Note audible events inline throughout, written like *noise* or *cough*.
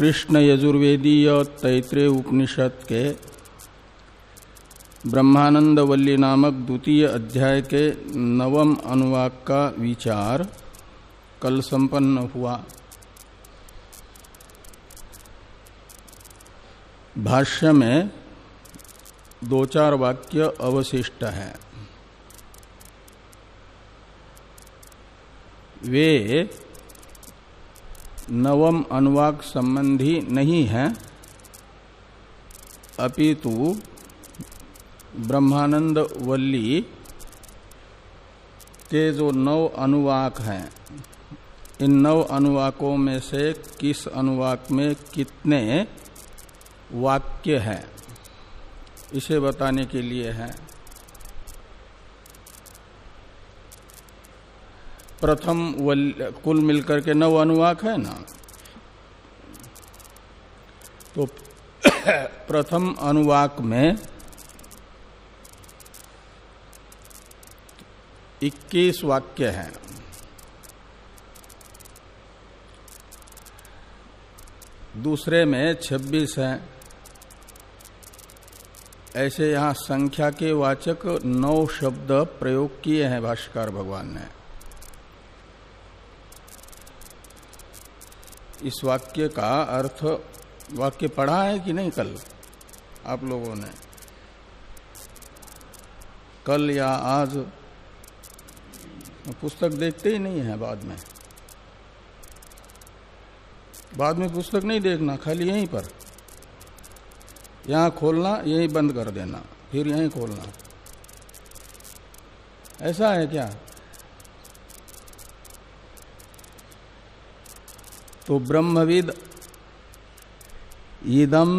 कृष्ण यजुर्वेदीय तैत्रेय उपनिषद के ब्रह्मानंद वल्ली नामक द्वितीय अध्याय के नवम अनुवाक का विचार कल संपन्न हुआ। भाष्य में दो चार वाक्य अवशिष्ट हैं। वे नवम अनुवाक संबंधी नहीं है। अपितु ब्रह्मानंद वल्ली के जो नव अनुवाक हैं, इन नव अनुवाकों में से किस अनुवाक में कितने वाक्य हैं, इसे बताने के लिए है। प्रथम कुल मिलकर के नव अनुवाक है ना? तो *coughs* प्रथम अनुवाक में 21 वाक्य हैं। दूसरे में 26 हैं। ऐसे यहाँ संख्या के वाचक नौ शब्द प्रयोग किए हैं भाष्कर भगवान ने। इस वाक्य का अर्थ वाक्य पढ़ा है कि नहीं कल? आप लोगों ने। कल या आज पुस्तक देखते ही नहीं है बाद में। बाद में पुस्तक नहीं देखना, खाली यहीं पर। यहाँ खोलना, यहीं बंद कर देना, फिर यहीं खोलना। ऐसा है क्या? तो ब्रह्मविद इदम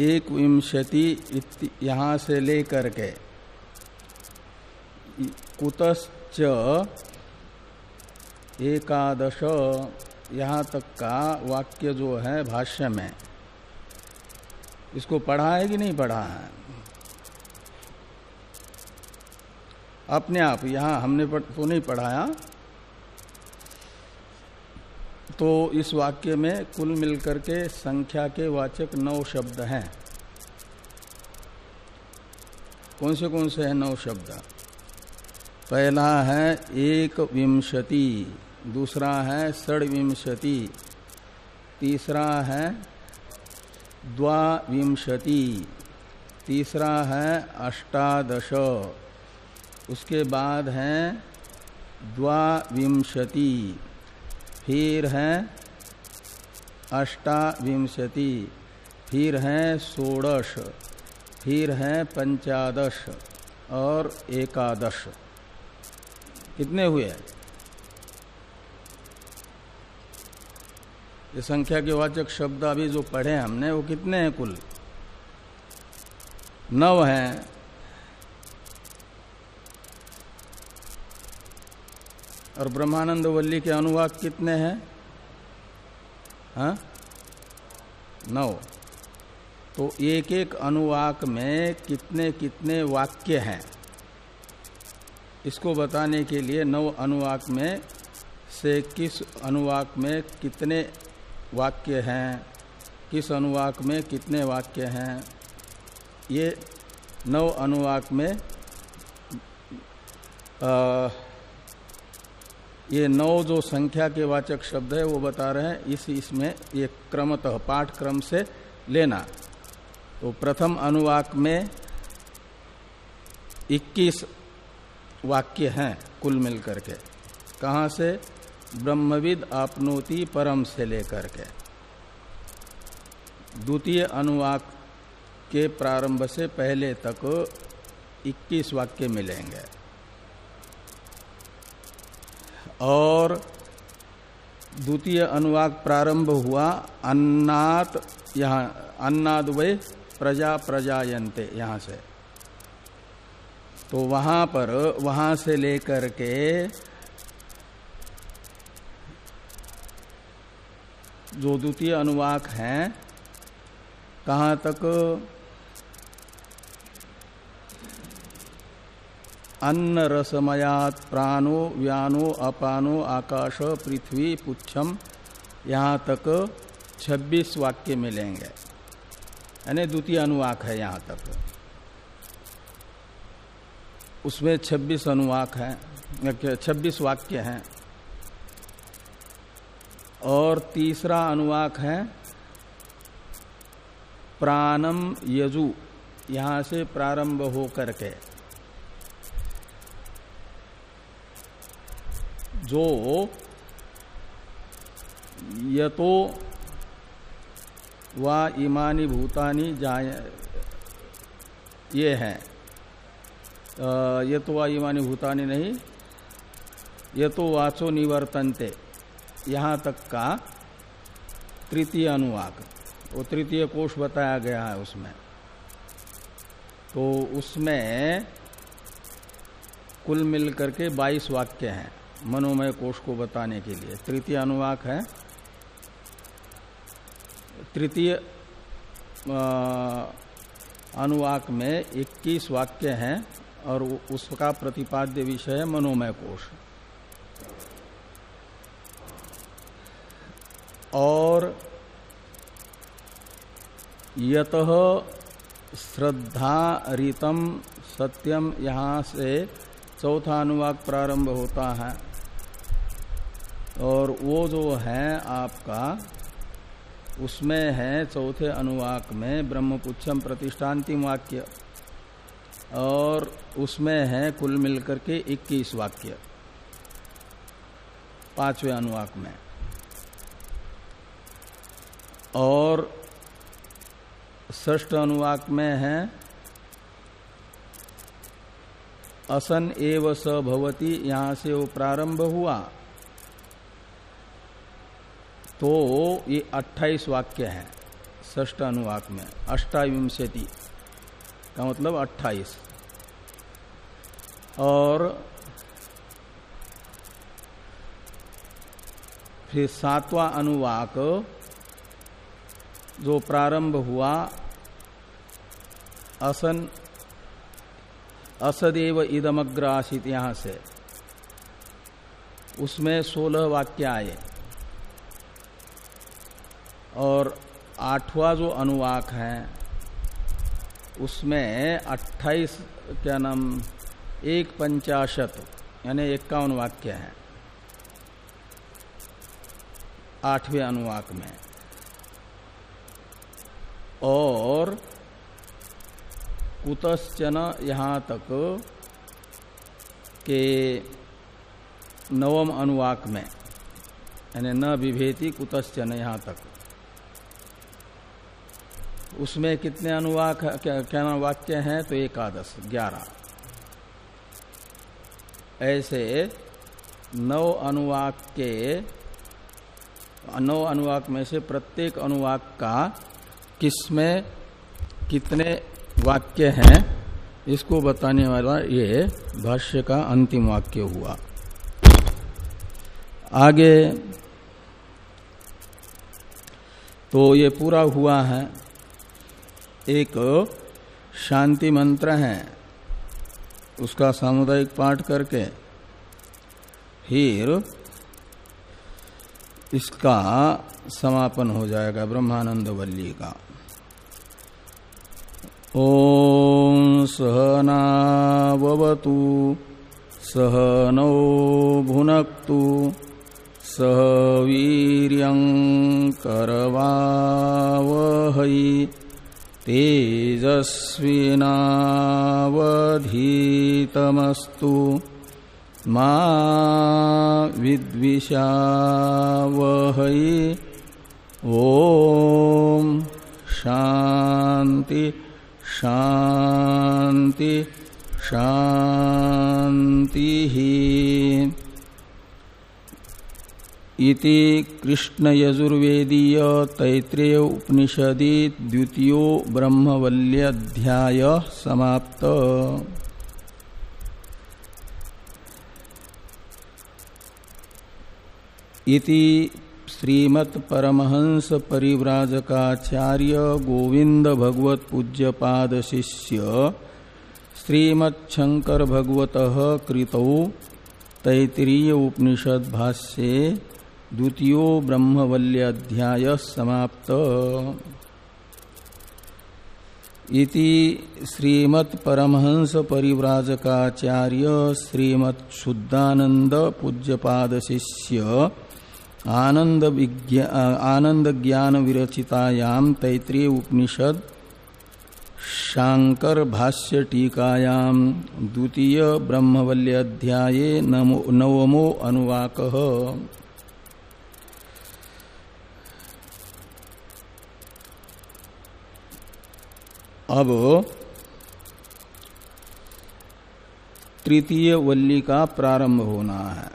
एक विंशति यहाँ से लेकर के कुतश्च एकादश यहाँ तक का वाक्य जो है भाष्य में। इसको पढ़ा है कि नहीं पढ़ा है? अपने आप, यहाँ हमने तो नहीं पढ़ाया। तो इस वाक्य में कुल मिलकर के संख्या के वाचक नौ शब्द हैं। कौन से कौन से हैं नौ शब्द? पहला है एक विंशति दूसरा है षडविंशति, तीसरा है द्वाविंशति, तीसरा है अष्टादश, उसके बाद है द्वाविंशति। फिर है अष्टाविंशति, फिर है षोड़श, फिर है पंचादश और एकादश। कितने हुए ये संख्या के वाचक शब्द अभी जो पढ़े हमने, वो कितने हैं कुल? नव हैं। और ब्रह्मानंद वल्ली के अनुवाद कितने हैं? हाँ? नौ। तो एक एक अनुवाक में कितने कितने वाक्य हैं? इसको बताने के लिए नव अनुवाक में से किस अनुवाक में कितने वाक्य हैं? किस अनुवाक में कितने वाक्य हैं? ये नव अनुवाक में आ, ये नौ जो संख्या के वाचक शब्द है, वो बता रहे हैं। इस इसमें ये क्रमतः पाठ क्रम से लेना। तो प्रथम अनुवाक में 21 वाक्य हैं कुल मिलकर के। कहा से? ब्रह्मविद आपनोति परम से लेकर के। द्वितीय अनुवाक के प्रारंभ से पहले तक 21 वाक्य मिलेंगे। और द्वितीय अनुवाक प्रारंभ हुआ, अन्नात, यहाँ, अन्नाद वे प्रजा प्रजायन्ते, यहाँ से। तो वहाँ पर, वहाँ से लेकर के जो द्वितीय अनुवाक हैं, कहाँ तक अन्न रसमयात प्राणो व्यानो अपानो आकाश पृथ्वी पुच्छम यहाँ तक 26 वाक्य मिलेंगे। यानी द्वितीय अनुवाक है यहाँ तक। उसमें 26 अनुवाक है 26 वाक्य हैं। और तीसरा अनुवाक है, प्राणम यजु, यहाँ से प्रारंभ हो करके जो यतो वा इमानी भूतानी जाय, ये हैं। ये तो वा इमानी भूतानी नहीं ये तो वाचो निवर्तनते, यहाँ तक का तृतीय अनुवाक, वो तृतीय कोष बताया गया है उसमें। तो उसमें कुल मिलकर के 22 वाक्य हैं। मनोमय कोष को बताने के लिए। तृतीय अनुवाक है। तृतीय अनुवाक में 21 वाक्य हैं और उसका प्रतिपाद्य विषय है मनोमय कोष। और यत श्रद्धा रीतम सत्यम यहाँ से चौथा अनुवाक प्रारंभ होता है। और वो जो है आपका, उसमें है चौथे अनुवाक में ब्रह्मपुच्छम प्रतिष्ठांतिम वाक्य। और उसमें है कुल मिलकर के 21 वाक्य, पाँचवें अनुवाक में। और ष्ठ अनुवाक में है, असन एव स भवती, यहाँ से वो प्रारंभ हुआ। तो ये 28 वाक्य है ष्ठ अनुवाक में। अष्टाविंशति का मतलब 28 और फिर सातवां अनुवाक जो प्रारंभ हुआ, असन, असदेव इदमग्र आशित यहाँ से। उसमें सोलह वाक्य आए। और आठवां जो अनुवाक है, उसमें अट्ठाईस, क्या नाम, एक पंचाशत, यानी इक्यावन वाक्य है। आठवें अनुवाक में। और कुतश्चन यहाँ तक के नवम अनुवाक में, यानी न विभेति कुतश्चन यहाँ तक। उसमें कितने अनुवाक क्या, क्या नाम वाक्य हैं? तो एकादश ग्यारह। ऐसे नौ अनुवाक के नौ अनुवाक में से प्रत्येक अनुवाक का किसमें कितने वाक्य हैं इसको बताने वाला ये भाष्य का अंतिम वाक्य हुआ। आगे तो ये पूरा हुआ है। एक शांति मंत्र है। उसका सामुदायिक पाठ करके फिर इसका समापन हो जाएगा ब्रह्मानंद वल्ली का। ॐ सहनावतु सह नौ भुनक्तु, सह वीर्यङ्करवावहै तेजस्विनावधीतमस्तु मा विद्विषावहै। ॐ शान्ति शांति शांति इति कृष्ण यजुर्वेदीय तैत्रेय उपनिषदि द्वितीय ब्रह्मवल्यध्याय समाप्त। इति श्रीमत् परमहंस परिव्राजकाचार्य गोविंद भगवत पूज्य पाद शिष्य श्रीमच्छंकर भगवत कृतौ तैतरीय उपनिषद भाष्ये द्वितीय ब्रह्मवल्य अध्याय समाप्त। इति श्रीमत् परमहंस परिव्राजकाचार्य श्रीमत् शुद्धानंद पूज्यपाद शिष्य आनंद आनंद ज्ञान विरचितायाम तैतृय उपनिषद शांकर भाष्य टीकायाम द्वितीय ब्रह्मवल्यध्याये नवमो अनुवाक। अब तृतीय वल्ली का प्रारंभ होना है।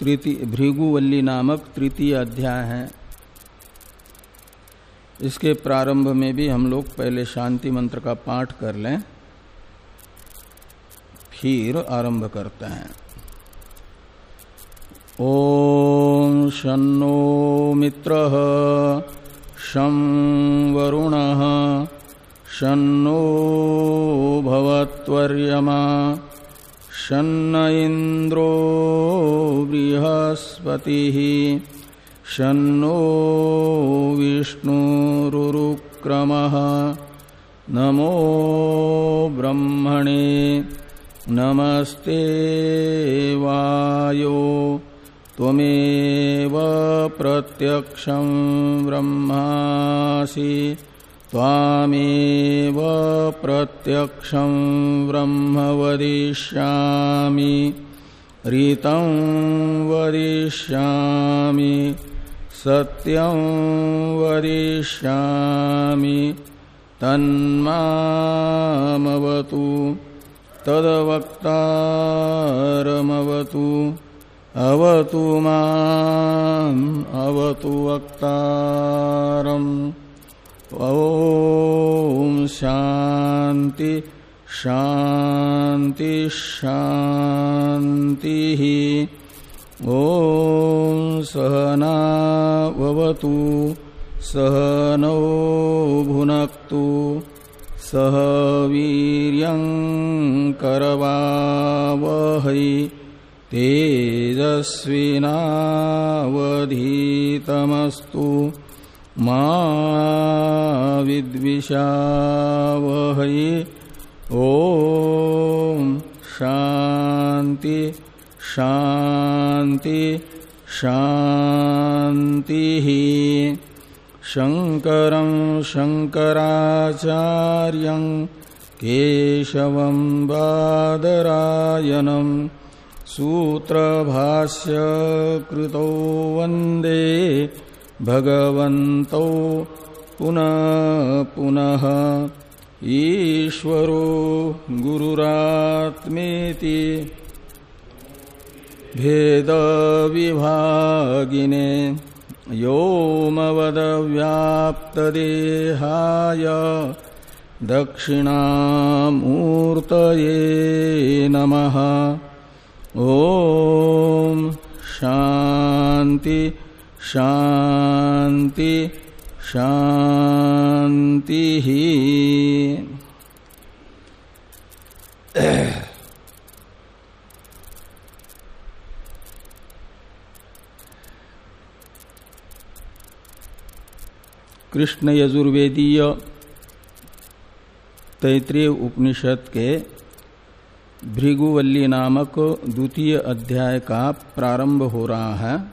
तृतीय भृगुवल्ली नामक तृतीय अध्याय है। इसके प्रारंभ में भी हम लोग पहले शांति मंत्र का पाठ कर लें, फिर आरंभ करते हैं। ओम शनो मित्र शं वरुण शनो भवत्वर्यमा शन्न इंद्रो बृहस्पति शनो विष्णुरुक्रमः नमो ब्रह्मणे नमस्ते वायो त्वमेव प्रत्यक्षं ब्रह्मासि त्वामेव प्रत्यक्षं ब्रह्म वदिष्यामि ऋतं वदिष्यामि सत्यं वदिष्यामि तन्मामवतु तदवक्तारमवतु। अवतु अवतु वक्तारम्। ॐ शान्ति शान्ति शान्तिः। ॐ सहनावतु सहनौ भुनक्तु सह वीर्यङ्करवावहै तेजस्विनावधीतमस्तु मा विद्विषावहै ॐ शान्ति शान्ति शान्तिः। शङ्करं शङ्कराचार्यं केशवं बादरायणम् सूत्रभाष्य कृतौ वंदे भगवन्तौ पुनः पुनः। ईश्वरो गुरुरात्मेति भेदविभागिने योमवदव्याप्तदेहाय दक्षिणामूर्तये नमः। ॐ शान्ति शान्ति शान्तिः कृष्ण यजुर्वेदीय तैतृय उपनिषद के भृगुवल्ली नामक द्वितीय अध्याय का प्रारंभ हो रहा है।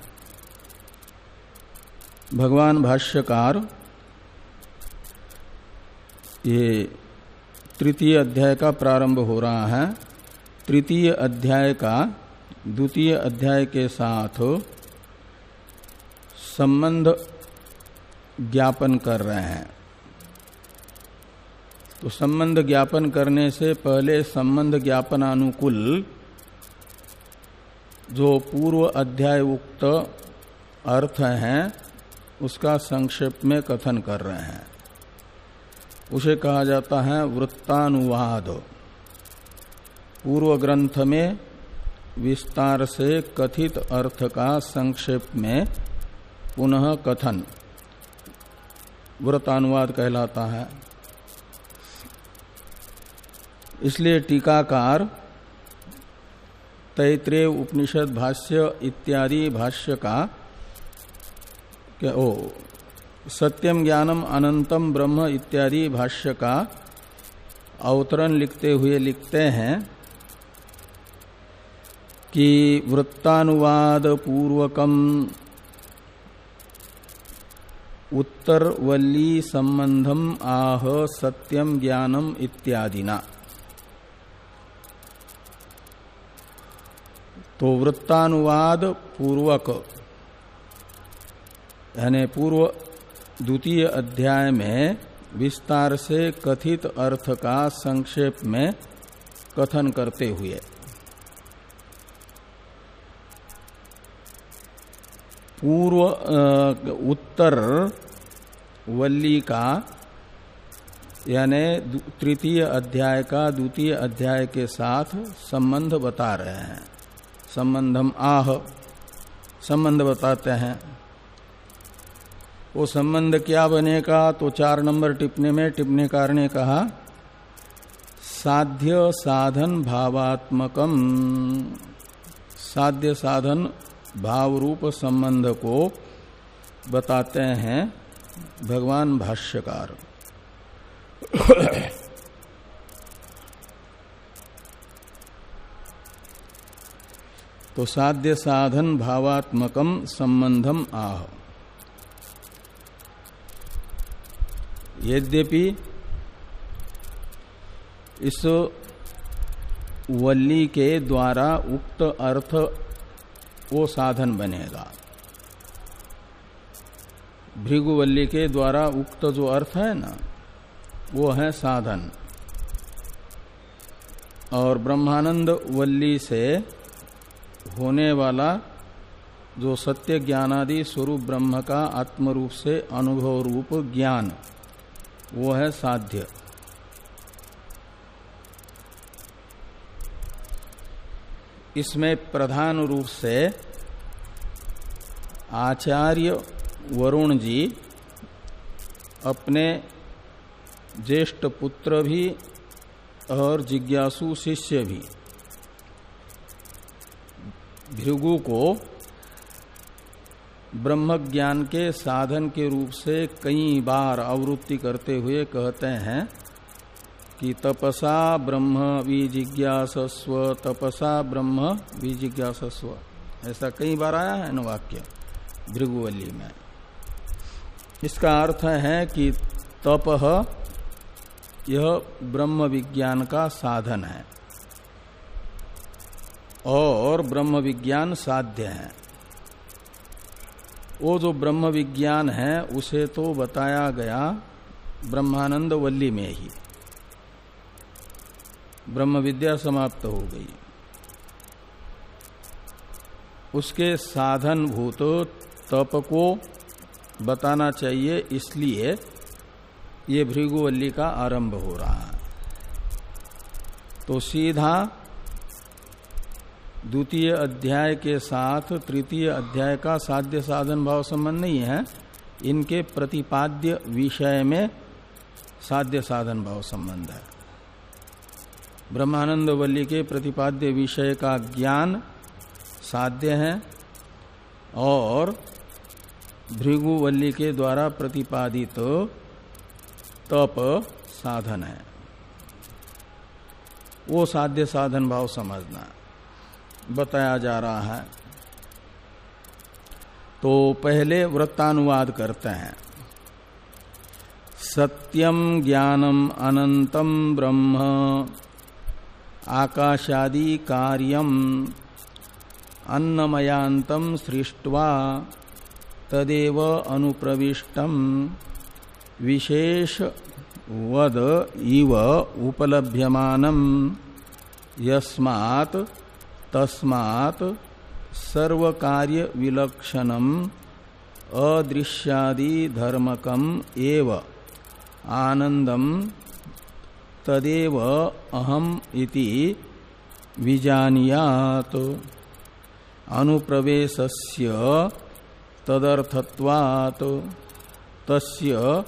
भगवान भाष्यकार, ये तृतीय अध्याय का प्रारंभ हो रहा है। तृतीय अध्याय का द्वितीय अध्याय के साथ संबंध ज्ञापन कर रहे हैं। तो संबंध ज्ञापन करने से पहले संबंध ज्ञापन अनुकूल जो पूर्व अध्याय उक्त अर्थ हैं, उसका संक्षेप में कथन कर रहे हैं। उसे कहा जाता है वृत्तानुवाद। पूर्व ग्रंथ में विस्तार से कथित अर्थ का संक्षेप में पुनः कथन व्रतानुवाद कहलाता है। इसलिए टीकाकार तैत्रेय उपनिषद भाष्य इत्यादि भाष्य का ओ, सत्यम ज्ञानम अनंतम ब्रह्म इत्यादि भाष्य का अवतरण लिखते हुए लिखते हैं कि वृत्तानुवाद पूर्वकम उत्तरवल्ली संबंधम आह सत्यम ज्ञानम इत्यादिना। तो वृत्तानुवाद पूर्वक, यानी पूर्व द्वितीय अध्याय में विस्तार से कथित अर्थ का संक्षेप में कथन करते हुए। पूर्व उत्तर वल्ली का, यानी तृतीय अध्याय का द्वितीय अध्याय के साथ संबंध बता रहे हैं। संबंधम आह। संबंध बताते हैं। वो संबंध क्या बनेगा? तो चार नंबर टिप्पणी में टिप्पणीकार ने कहा, साध्य साधन भावात्मकम। साध्य साधन भाव रूप संबंध को बताते हैं भगवान भाष्यकार। तो साध्य साधन भावात्मकम संबंधम आह। यद्यपि इस वल्ली के द्वारा उक्त अर्थ वो साधन बनेगा। भृगुवल्ली के द्वारा उक्त जो अर्थ है ना, वो है साधन। और ब्रह्मानंद वल्ली से होने वाला जो सत्य ज्ञानादि स्वरूप ब्रह्म का आत्म रूप से अनुभव रूप ज्ञान, वो है साध्य। इसमें प्रधान रूप से आचार्य वरुण जी अपने ज्येष्ठ पुत्र भी और जिज्ञासु शिष्य भी भृगु को ब्रह्म ज्ञान के साधन के रूप से कई बार आवृत्ति करते हुए कहते हैं कि तपसा ब्रह्म विजिज्ञासस्व, तपसा ब्रह्म विजिज्ञासस्व। ऐसा कई बार आया है न वाक्य भृगुवली में। इसका अर्थ है कि तप यह ब्रह्म विज्ञान का साधन है। और ब्रह्म विज्ञान साध्य है। वो जो ब्रह्म विज्ञान है, उसे तो बताया गया ब्रह्मानंद वल्ली में ही। ब्रह्म विद्या समाप्त हो गई। उसके साधन भूत तप को बताना चाहिए, इसलिए ये भृगुवल्ली का आरंभ हो रहा है। तो सीधा द्वितीय अध्याय के साथ तृतीय अध्याय का साध्य साधन भाव संबंध नहीं है। इनके प्रतिपाद्य विषय में साध्य साधन भाव संबंध है। ब्रह्मानंद वल्ली के प्रतिपाद्य विषय का ज्ञान साध्य है और भृगुवल्ली के द्वारा प्रतिपादित तप साधन है। वो साध्य साधन भाव समझना बताया जा रहा है। तो पहले वृत्तानुवाद करते हैं। सत्यम ज्ञानम अनंतम ब्रह्म आकाशादि कार्यम अन्नमयांतम सृष्ट्वा तदेव अनुप्रविष्टम। विशेष वद इव उपलभ्यमानम। यस्मात् तस्मात् सर्व कार्य विलक्षणम अदृश्यादि धर्मकम एव। आनंदम तदेव अहम इति विजानियात। अनुप्रवेशस्य तदर्थत्वात्। तस्य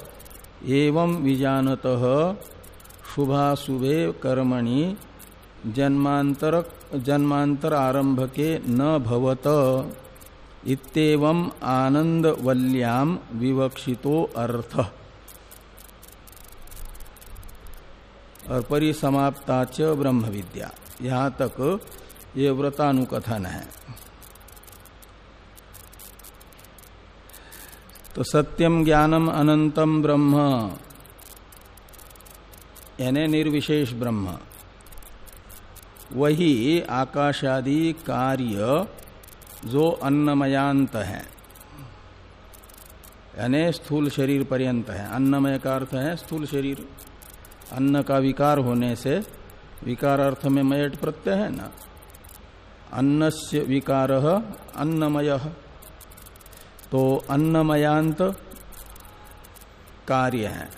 एवं विजानतः शुभाशुभे कर्मणि जन्मांतर जन्मांतर आरंभ के न भवत। इतम आनंद वल्याम विवक्षितो अर्थ। और परिसमाप्ता च ब्रह्म विद्या यहाँ तक ये व्रतानुकथन है। तो सत्यम ज्ञानम अनंतम ब्रह्म। यानी निर्विशेष ब्रह्म। वही आकाशादि कार्य जो अन्नमयांत है। यानी स्थूल शरीर पर्यंत है। अन्नमय का अर्थ है स्थूल शरीर। अन्न का विकार होने से विकार अर्थ में मयट प्रत्यय है ना। अन्नस्य विकार अन्नमय। तो अन्नमयांत कार्य है।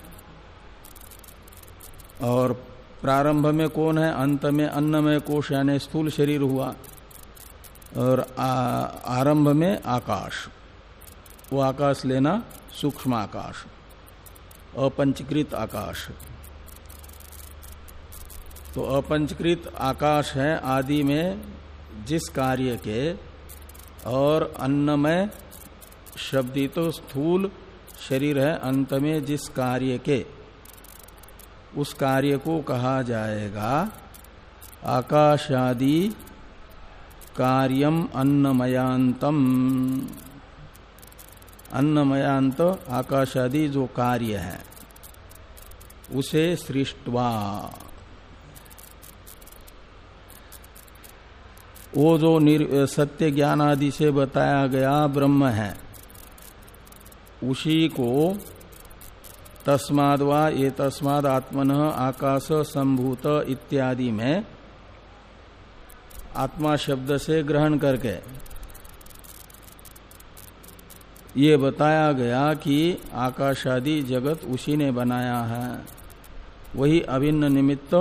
और प्रारंभ में कौन है, अंत में अन्नमय कोश, यानी स्थूल शरीर हुआ, और आरंभ में आकाश। वो आकाश लेना सूक्ष्म आकाश, अपंचकृत आकाश। तो अपंचकृत आकाश है आदि में जिस कार्य के, और अन्नमय शब्दी तो स्थूल शरीर है अंत में जिस कार्य के। उस कार्य को कहा जाएगा। आकाशादि कार्यम अन्नमयांतम अन्नमयांत आकाशादि जो कार्य है, उसे सृष्टवा। वो जो सत्य ज्ञान आदि से बताया गया ब्रह्म है, उसी को तस्माद वा ये तस्माद आत्मन आकाश संभूत इत्यादि में आत्मा शब्द से ग्रहण करके ये बताया गया कि आकाशादि जगत उसी ने बनाया है। वही अभिन्न निमित्त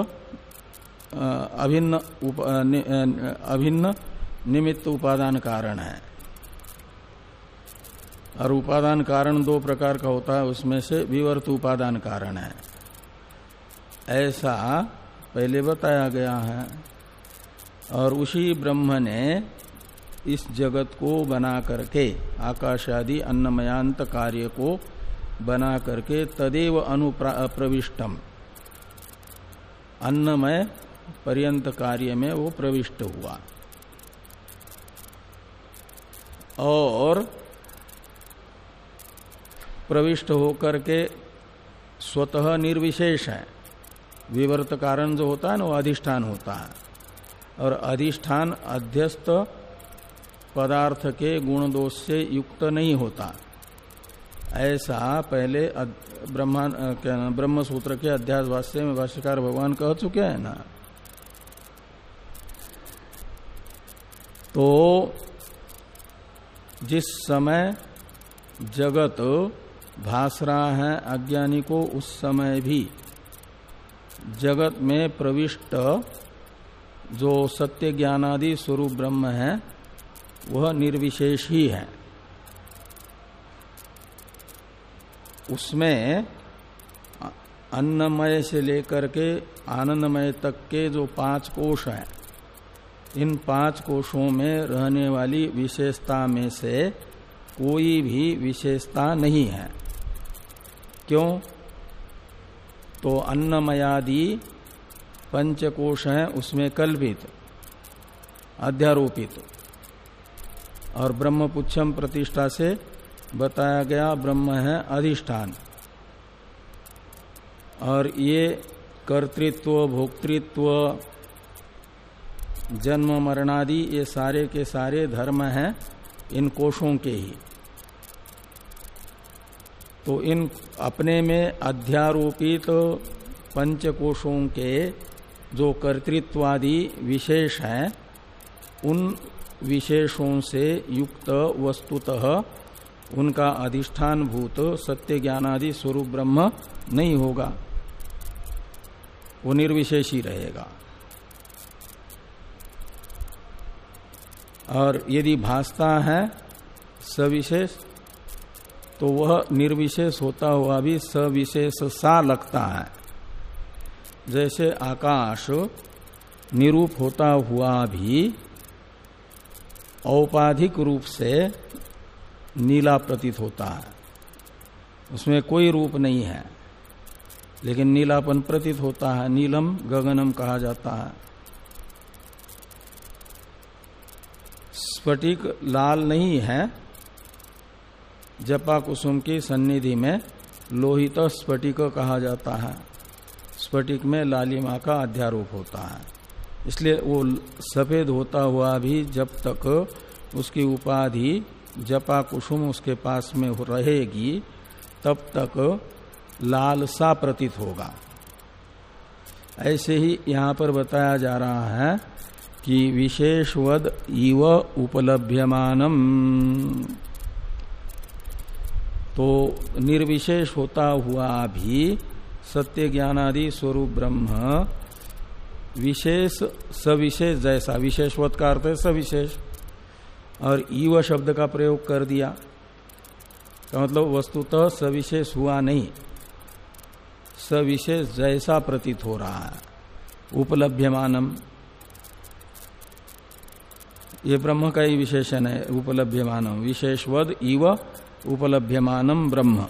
अभिन्न अभिन्न निमित्त उपादान कारण है। और उपादान कारण दो प्रकार का होता है, उसमें से विवर्त उपादान कारण है। ऐसा पहले बताया गया है। और उसी ब्रह्म ने इस जगत को बना करके, आकाश आदि अन्नमयांत कार्य को बना करके तदेव अनुप्रविष्टम अन्नमय पर्यंत कार्य में वो प्रविष्ट हुआ। और प्रविष्ट होकर के स्वतः निर्विशेष है। विवर्त कारण जो होता है ना, वो अधिष्ठान होता है। और अधिष्ठान अध्यस्त पदार्थ के गुण दोष से युक्त नहीं होता। ऐसा पहले ब्रह्मा ब्रह्म सूत्र के अध्यास भाष्य में भाष्यकार भगवान कह चुके हैं ना। तो जिस समय जगत भास रहा है अज्ञानी को उस समय भी जगत में प्रविष्ट जो सत्य ज्ञानादि स्वरूप ब्रह्म है, वह निर्विशेष ही है। उसमें अन्नमय से लेकर के आनंदमय तक के जो पाँच कोष हैं, इन पाँच कोषों में रहने वाली विशेषता में से कोई भी विशेषता नहीं है। क्यों? तो अन्नमयादि पंचकोश है, उसमें कल्पित, अध्यारोपित। और ब्रह्मपुच्छम प्रतिष्ठा से बताया गया ब्रह्म है अधिष्ठान। और ये कर्तृत्व, भोक्तृत्व, जन्म, मरणादि, ये सारे के सारे धर्म हैं इन कोषों के ही। तो इन अपने में अध्यारोपित तो पंचकोशों के जो कर्तृत्वादि विशेष हैं, उन विशेषों से युक्त वस्तुतः उनका अधिष्ठान भूत सत्य ज्ञानादि स्वरूप ब्रह्म नहीं होगा। वो निर्विशेष ही रहेगा। और यदि भासता है सविशेष तो वह निर्विशेष होता हुआ भी सविशेष सा लगता है। जैसे आकाश निरूप होता हुआ भी औपाधिक रूप से नीला प्रतीत होता है। उसमें कोई रूप नहीं है, लेकिन नीलापन प्रतीत होता है। नीलम गगनम कहा जाता है। स्फटिक लाल नहीं है जपा कुसुम की सन्निधि में लोहित स्फटिक कहा जाता है। स्फटिक में लालिमा का अध्यारोप होता है। इसलिए वो सफ़ेद होता हुआ भी जब तक उसकी उपाधि जपा कुसुम उसके पास में रहेगी, तब तक लाल सा प्रतीत होगा। ऐसे ही यहाँ पर बताया जा रहा है कि विशेषवद इव उपलभ्यमानम। तो निर्विशेष होता हुआ भी सत्य ज्ञानादि स्वरूप ब्रह्म विशेष, सविशेष जैसा विशेषवत का अर्थ है सविशेष। और ईव शब्द का प्रयोग कर दिया। का मतलब वस्तुतः सविशेष हुआ नहीं। सविशेष जैसा प्रतीत हो रहा है। उपलभ्यमानम। ये ब्रह्म का ही विशेषण है, उपलभ्यमानम। विशेषवद इव उपलभ्यमानम ब्रह्म।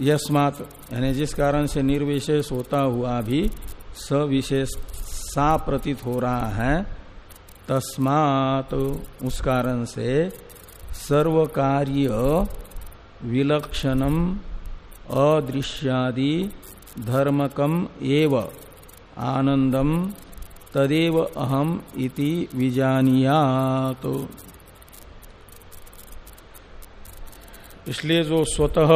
यस्मात, यानी जिस कारण से निर्विशेष होता हुआ भी सविशेष सा प्रतीत हो रहा है, तस्मात उस कारण से सर्व कार्य विलक्षणम अदृश्यादि धर्मकम एव आनंदम तदेव अहम इति विजानियात। इसलिए जो स्वतः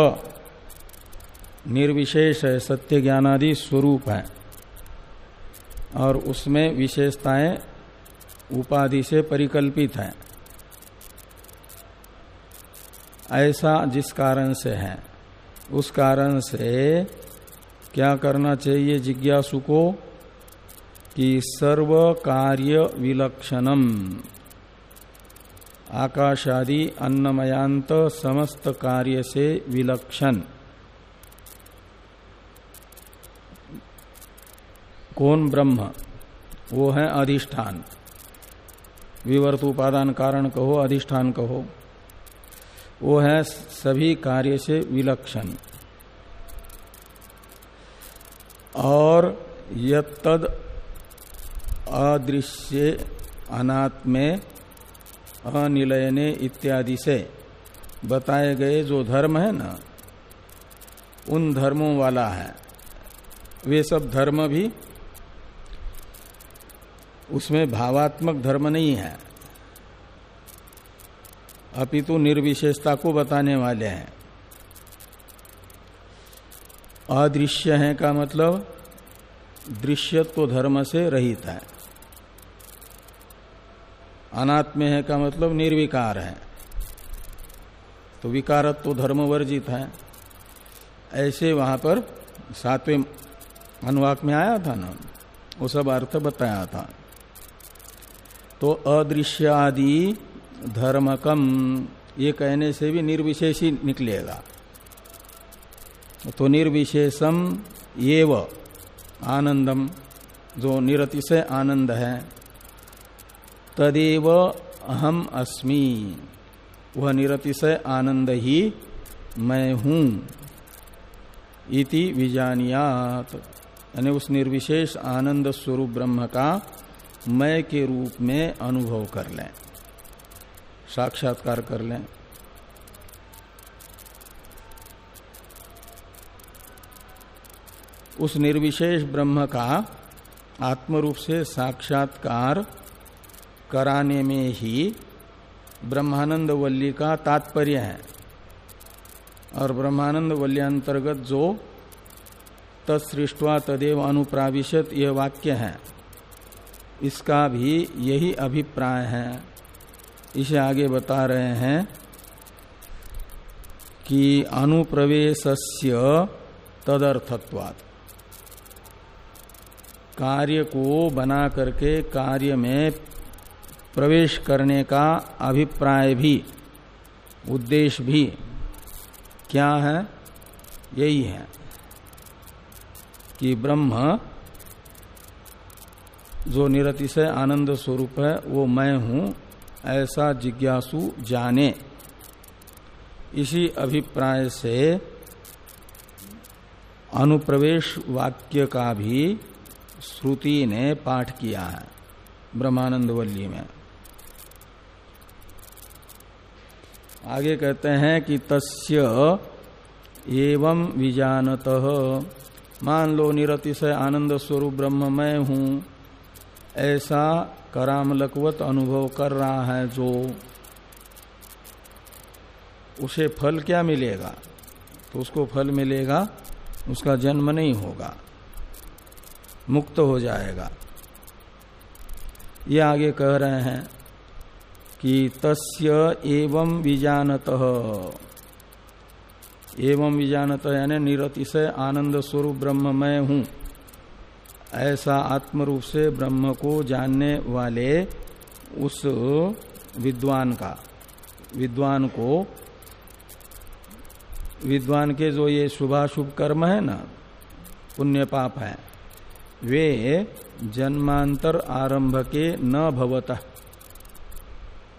निर्विशेष है सत्य ज्ञानादि स्वरूप है, और उसमें विशेषताएँ उपाधि से परिकल्पित है। ऐसा जिस कारण से है, उस कारण से क्या करना चाहिए जिज्ञासु को कि सर्व कार्य विलक्षणम। आकाशादि अन्नमयांत समस्त कार्य से विलक्षण। कौन ब्रह्म? वो है अधिष्ठान। विवर्त उपादान कारण कहो, अधिष्ठान कहो। वो है सभी कार्य से विलक्षण। और यद अदृश्य अनात्मे अनिलयने इत्यादि से बताए गए जो धर्म है ना, उन धर्मों वाला है। वे सब धर्म भी उसमें भावात्मक धर्म नहीं है। अपितु निर्विशेषता को बताने वाले हैं। अदृश्य है का मतलब दृश्यत्व धर्म से रहित है। अनात्म है का मतलब निर्विकार है। तो विकारत तो धर्म वर्जित है। ऐसे वहाँ पर सातवें अनुवाक में आया था ना, वो सब अर्थ बताया था। तो अदृश्य आदि धर्मकम, ये कहने से भी निर्विशेष ही निकलेगा। तो निर्विशेषम एव आनंदम, जो निरतिशय आनंद है। तदेव अहम अस्मि। वह निरतिशय आनंद ही मैं हूँ इति विजानियात। यानी उस निर्विशेष आनंद स्वरूप ब्रह्म का मैं के रूप में अनुभव कर लें, साक्षात्कार कर लें। उस निर्विशेष ब्रह्म का आत्म रूप से साक्षात्कार कराने में ही ब्रह्मानंद वल्ली का तात्पर्य है। और ब्रह्मानंद वल्यांतर्गत जो तत्सृष्टवा तदेव अनुप्राविशत यह वाक्य है। इसका भी यही अभिप्राय है। इसे आगे बता रहे हैं कि अनुप्रवेशस्य तदर्थत्वात्। कार्य को बना करके कार्य में प्रवेश करने का अभिप्राय भी, उद्देश्य भी क्या है? यही है कि ब्रह्म जो निरतिशय आनंद स्वरूप है, वो मैं हूँ, ऐसा जिज्ञासु जाने। इसी अभिप्राय से अनुप्रवेश वाक्य का भी श्रुति ने पाठ किया है ब्रह्मानंद वल्ली में। आगे कहते हैं कि तस्य एवं विजानत। मान लो निरतिशय आनंद स्वरूप ब्रह्म मैं हूँ। ऐसा करामलकवत अनुभव कर रहा है जो उसे फल क्या मिलेगा? तो उसको फल मिलेगा, उसका जन्म नहीं होगा, मुक्त हो जाएगा। ये आगे कह रहे हैं कि तस्य एवं विजानत। एवं विजानत यानी निरतिशय आनंद स्वरूप ब्रह्म मैं हूँ। ऐसा आत्मरूप से ब्रह्म को जानने वाले उस विद्वान का, विद्वान को, विद्वान के जो ये शुभाशुभ कर्म है ना, पुण्य पाप है, वे जन्मांतर आरंभ के न भवत।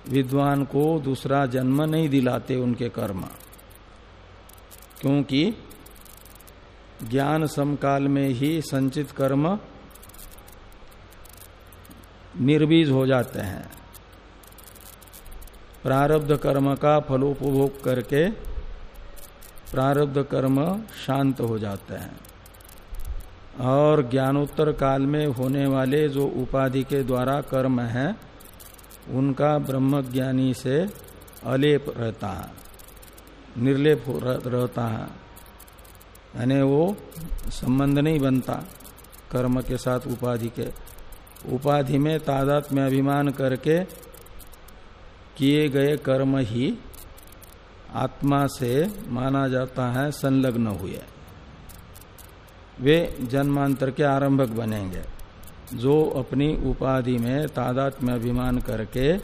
विद्वान को दूसरा जन्म नहीं दिलाते उनके कर्म। क्योंकि ज्ञान समकाल में ही संचित कर्म निर्बीज हो जाते हैं। प्रारब्ध कर्म का फलोपभोग करके प्रारब्ध कर्म शांत हो जाते हैं। और ज्ञानोत्तर काल में होने वाले जो उपाधि के द्वारा कर्म है उनका ब्रह्मज्ञानी से अलेप रहता है, निर्लेप रहता है। यानी वो संबंध नहीं बनता कर्म के साथ उपाधि के। उपाधि में तादात में अभिमान करके किए गए कर्म ही आत्मा से माना जाता है संलग्न हुए। वे जन्मांतर के आरंभक बनेंगे। जो अपनी उपाधि में तादात में अभिमान करके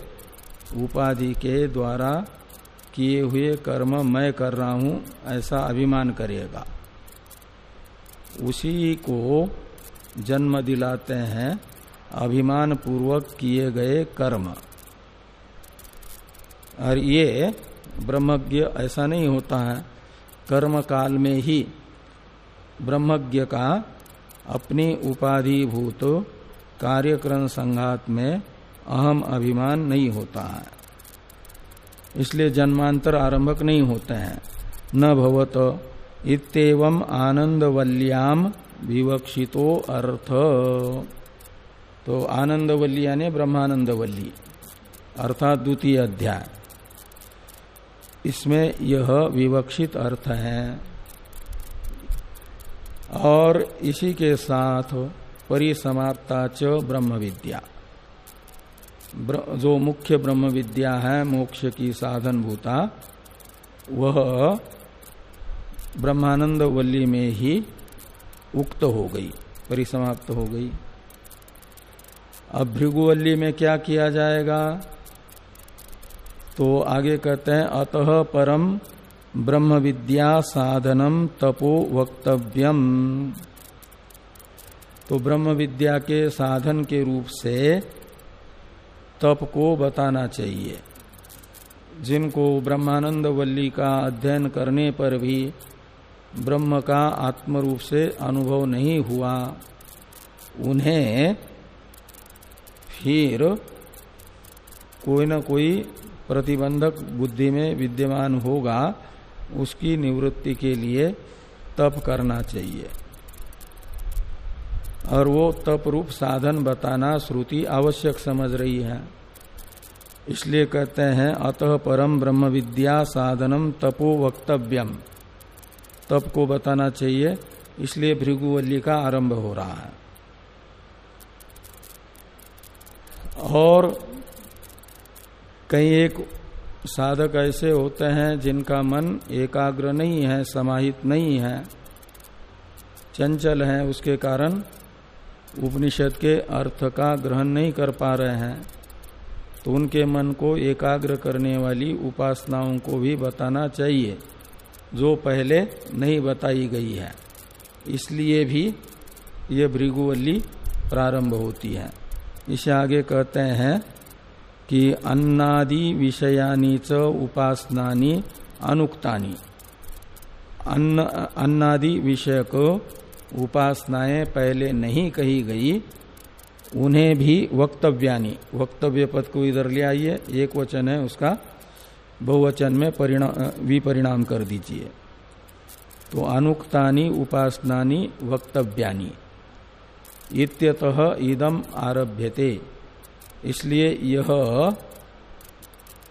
उपाधि के द्वारा किए हुए कर्म मैं कर रहा हूँ, ऐसा अभिमान करेगा। उसी को जन्म दिलाते हैं अभिमान पूर्वक किए गए कर्म। और ये ब्रह्मज्ञ ऐसा नहीं होता है कर्म काल में ही ब्रह्मज्ञ का अपनी उपाधिभूत कार्यक्रम संघात में अहम अभिमान नहीं होता है। इसलिए जन्मांतर आरंभक नहीं होते हैं। न भवत इतम आनंदवल्याम विवक्षितो अर्थ। तो आनंदवल्ली यानी ब्रह्मानंदवल्ली, अर्थात द्वितीय अध्याय। इसमें यह विवक्षित अर्थ है। और इसी के साथ परिसमाप्ता च ब्रह्म विद्या जो मुख्य ब्रह्म विद्या है, मोक्ष की साधन भूता वह ब्रह्मानंद वल्ली में ही उक्त हो गई, परिसमाप्त हो गई। अब भृगुवल्ली में क्या किया जाएगा? तो आगे कहते हैं, अतः परम ब्रह्म विद्या साधनम तपो वक्तव्यम। तो ब्रह्म विद्या के साधन के रूप से तप को बताना चाहिए। जिनको ब्रह्मानंद वल्ली का अध्ययन करने पर भी ब्रह्म का आत्म रूप से अनुभव नहीं हुआ, उन्हें फिर कोई न कोई प्रतिबंधक बुद्धि में विद्यमान होगा। उसकी निवृत्ति के लिए तप करना चाहिए। और वो तप रूप साधन बताना श्रुति आवश्यक समझ रही है। इसलिए कहते हैं, अतः परम ब्रह्म विद्या साधनम तपो वक्तव्यम। तप को बताना चाहिए, इसलिए भृगुवल्ली का आरंभ हो रहा है। और कई एक साधक ऐसे होते हैं जिनका मन एकाग्र नहीं है, समाहित नहीं है। चंचल है, उसके कारण उपनिषद के अर्थ का ग्रहण नहीं कर पा रहे हैं। तो उनके मन को एकाग्र करने वाली उपासनाओं को भी बताना चाहिए, जो पहले नहीं बताई गई है। इसलिए भी ये भृगुवल्ली प्रारंभ होती है। इसे आगे कहते हैं कि अन्नादि विषयानी च उपासनानी अनुक्तानी। अन्न, अन्नादि विषय को उपासनाएँ पहले नहीं कही गई, उन्हें भी वक्तव्यानी। वक्तव्य पद को इधर ले आइए, एक वचन है उसका, बहुवचन में परिणाम विपरिणाम कर दीजिए। तो अनुक्तानी, उपासनानी, वक्तव्यानी। इत्यतः इदम आरभ्यते। इसलिए यह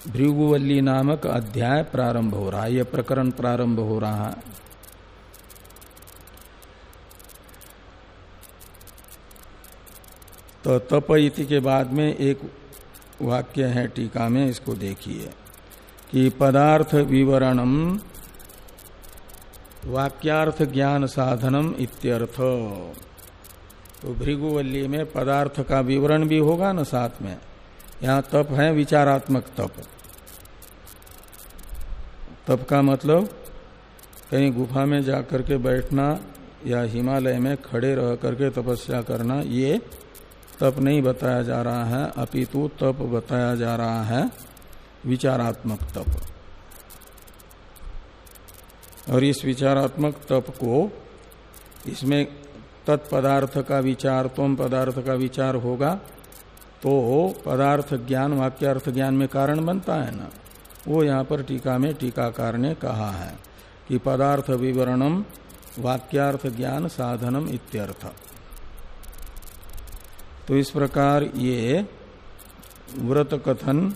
भृगुवल्ली नामक अध्याय प्रारंभ हो रहा है, यह प्रकरण प्रारंभ हो रहा है। तो तप इति के बाद में एक वाक्य है टीका में, इसको देखिए कि पदार्थ विवरणम वाक्यार्थ ज्ञान साधनम इत्यर्थ। तो भृगुवल्ली में पदार्थ का विवरण भी होगा ना साथ में। यहाँ तप है, विचारात्मक तप। तप का मतलब कहीं गुफा में जाकर के बैठना या हिमालय में खड़े रह करके तपस्या करना, ये तप नहीं बताया जा रहा है, अपितु तप बताया जा रहा है, विचारात्मक तप। और इस विचारात्मक तप को इसमें तत्पदार्थ का विचार तोम पदार्थ का विचार होगा तो पदार्थ ज्ञान वाक्यार्थ ज्ञान में कारण बनता है ना। वो यहाँ पर टीका में टीकाकार ने कहा है कि पदार्थ विवरणम वाक्यार्थ ज्ञान साधनम इत्यर्थ। तो इस प्रकार ये व्रत कथन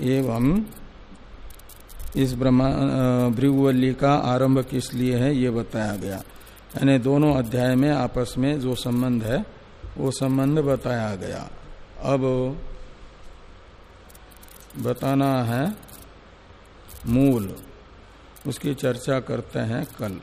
एवं इस ब्रह्मा भृगुवल्ली का आरंभ किस लिए है, ये बताया गया। यानी दोनों अध्याय में आपस में जो संबंध है, वो संबंध बताया गया। अब बताना है मूल, उसकी चर्चा करते हैं कल।